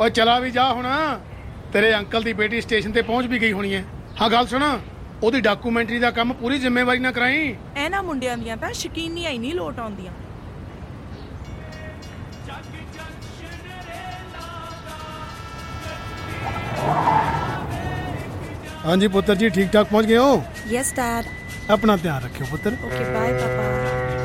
ਓਏ ਚਲਾ ਵੀ ਜਾ ਹੁਣ। ਤੇਰੇ ਅੰਕਲ ਦੀ ਬੇਟੀ ਸਟੇਸ਼ਨ ਤੇ ਪਹੁੰਚ ਵੀ ਗਈ ਹੋਣੀ ਹੈ ਹਾਂ ਗੱਲ ਸੁਣ। ਉਹਦੀ ਡਾਕੂਮੈਂਟਰੀ ਦਾ ਕੰਮ ਪੂਰੀ ਜ਼ਿੰਮੇਵਾਰੀ ਨਾਲ ਕਰਾਈ। ਇਹਨਾਂ ਮੁੰਡਿਆਂ ਦੀਆਂ ਤਾਂ ਸ਼ਕੀਨੀਆਂ ਹੀ ਨਹੀਂ ਲੋਟ ਆਉਂਦੀਆਂ। ਹਾਂਜੀ ਪੁੱਤਰ ਜੀ ਠੀਕ ਠਾਕ ਪਹੁੰਚ ਗਏ ਹੋ? ਯੈਸ ਡੈਡ ਆਪਣਾ ਧਿਆਨ ਰੱਖਿਓ ਪੁੱਤਰ। ਓਕੇ ਬਾਏ ਪਾਪਾ